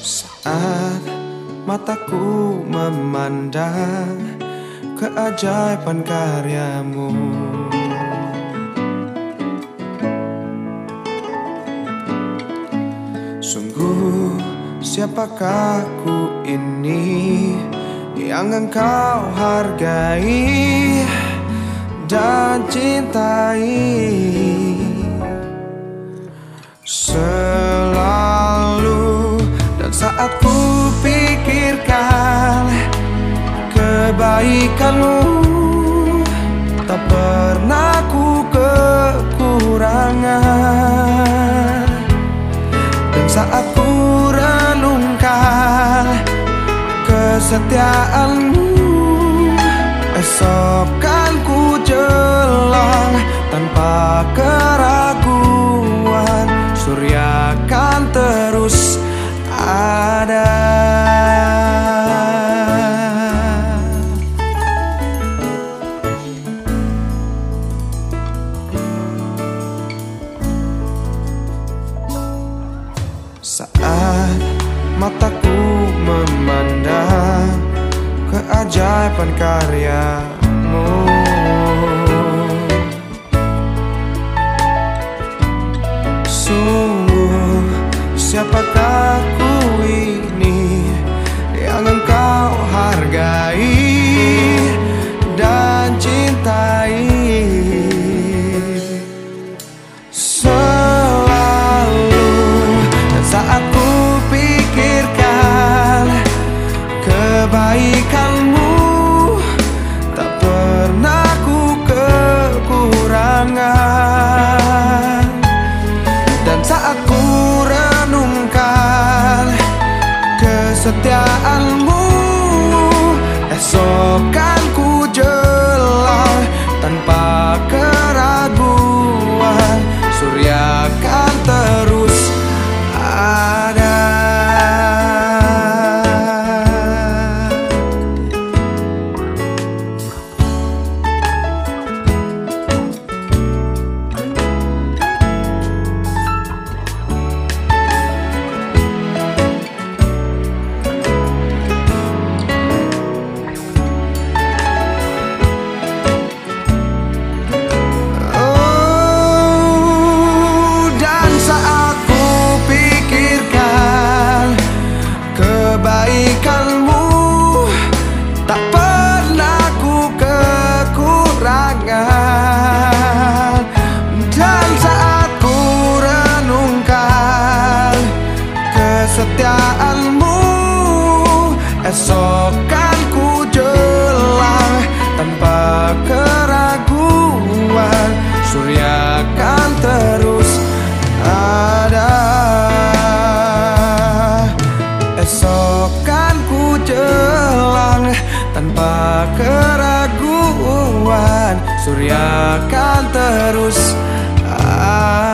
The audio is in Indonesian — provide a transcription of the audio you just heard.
Saat mataku memandang keajaiban karyamu. Sungguh siapakah ku ini yang engkau hargai dan cintai? Saat kebaikanmu Tak pernah ku kekurangan. Dan saat ku renungkan kesetiaanmu Esok ku jelang tanpa keraguan Saat mataku memandang keajaiban karyamu kebaikanmu Tak pernah ku kekurangan. Dan saat ku renungkan kesetiaanmu Esok Esok kan ku jelang tanpa keraguan Surya kan terus ada. Esok kan ku jelang tanpa keraguan Surya kan terus ada